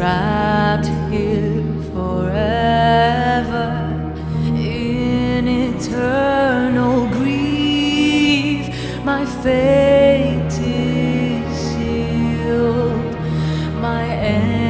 trapped here forever in eternal grief. My fate is sealed, my end.